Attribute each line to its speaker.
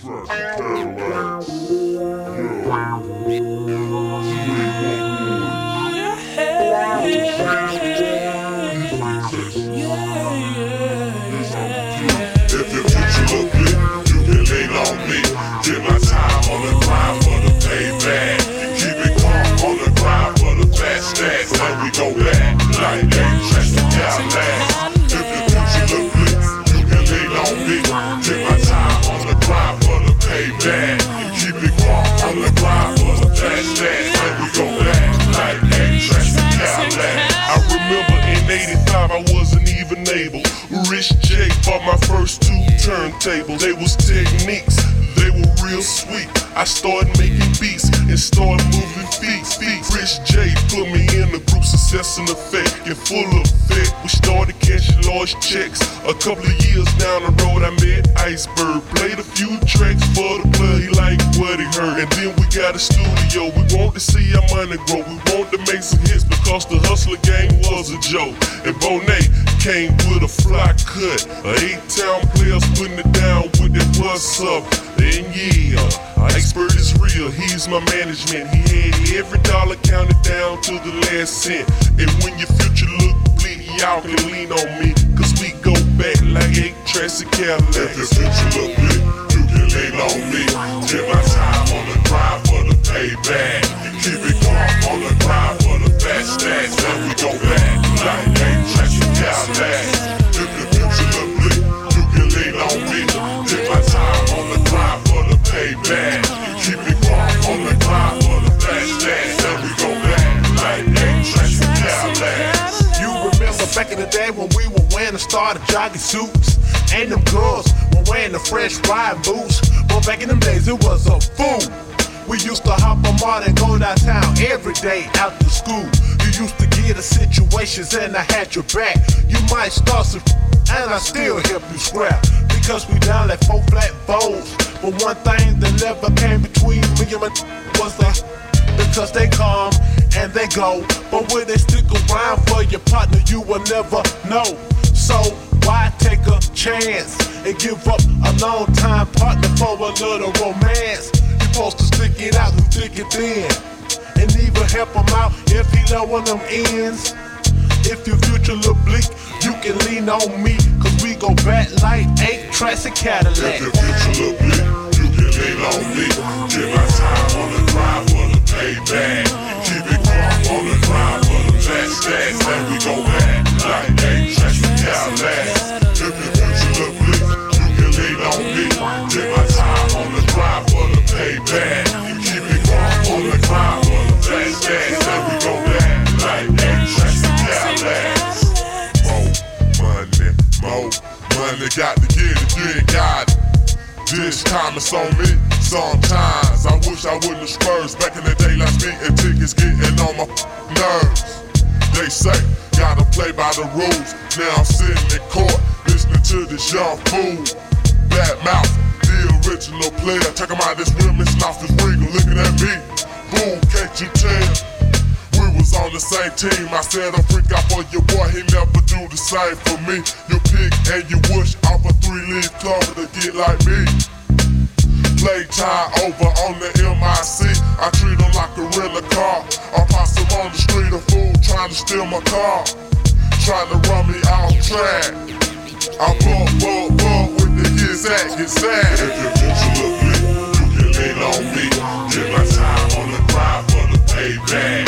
Speaker 1: Trash Cadillacs. Turntables. They was techniques, they were real sweet. I started making beats and started moving feet. feet. Rich J put me in the group Success and Effect. In full effect, we started cashing large checks. A couple of years down the road, I met Iceberg. Played a few tracks for the he liked what he heard. And then we got a studio. We want to see our money grow. We want to make some hits because the hustler game was a joke. And Bonet came with a fly cut. A H-Town players putting it down with that what's up. And yeah, expert is real, he's my management. He had every dollar counted down to the last cent. And when your future look bleak, y'all can lean on me. Cause we go back like eight tracks of Cadillacs.
Speaker 2: If your future look bleak, you can lean on me.
Speaker 3: Day when we were wearing the starter jogging suits? And them girls were wearing the fresh ride boots. But back in them days, it was a fool. We used to hop on Martin and go downtown every day after school. You used to get the situations and I had your back. You might start some and I still help you scrap. Because we down like four flat bowls. But one thing that never came between me and my was that because they come and they go. But will they stick around for your partner? You will never know. So why take a chance and give up a long time partner for a little romance? You're supposed to stick it out and stick it in, and even help him out if he low on them ends. If your future look bleak, you can lean on me, cause we go back like eight tracks of
Speaker 2: If your future look bleak, you can lean on me. Give my time on the grind for the payback. Keep it on the grind for the fast stacks. And we go back like eight tracks of Cadillacs. If your future look bleak, you can lean on me. Give my time on the grind for the payback. You Keep it calm on the grind for the fast stacks. And we go back like eight tracks of Cadillacs.
Speaker 1: More money, more money, got This time it's on me. Sometimes I wish I wouldn't have spurs. Back in the day, like me and tickets getting on my nerves. They say, gotta play by the rules. Now I'm sitting in court, listening to this young fool. Bad mouth, the original player. Check him out, this women's mouth is regal. Looking at me, boom, can't you tell? We was on the same team. I said I'll freak out for your boy. He never do the same for me. You pick and you wish off a three leaf clover to get like me. Playtime over on the MIC. I treat them like a rental car. I pass them on the street, a fool trying to steal my car. Trying to run me off track. I bump, bump, bump with the get act, get sad.
Speaker 2: If
Speaker 1: you're
Speaker 2: to look me, you can lean on me. Get my time on the grind for the payback.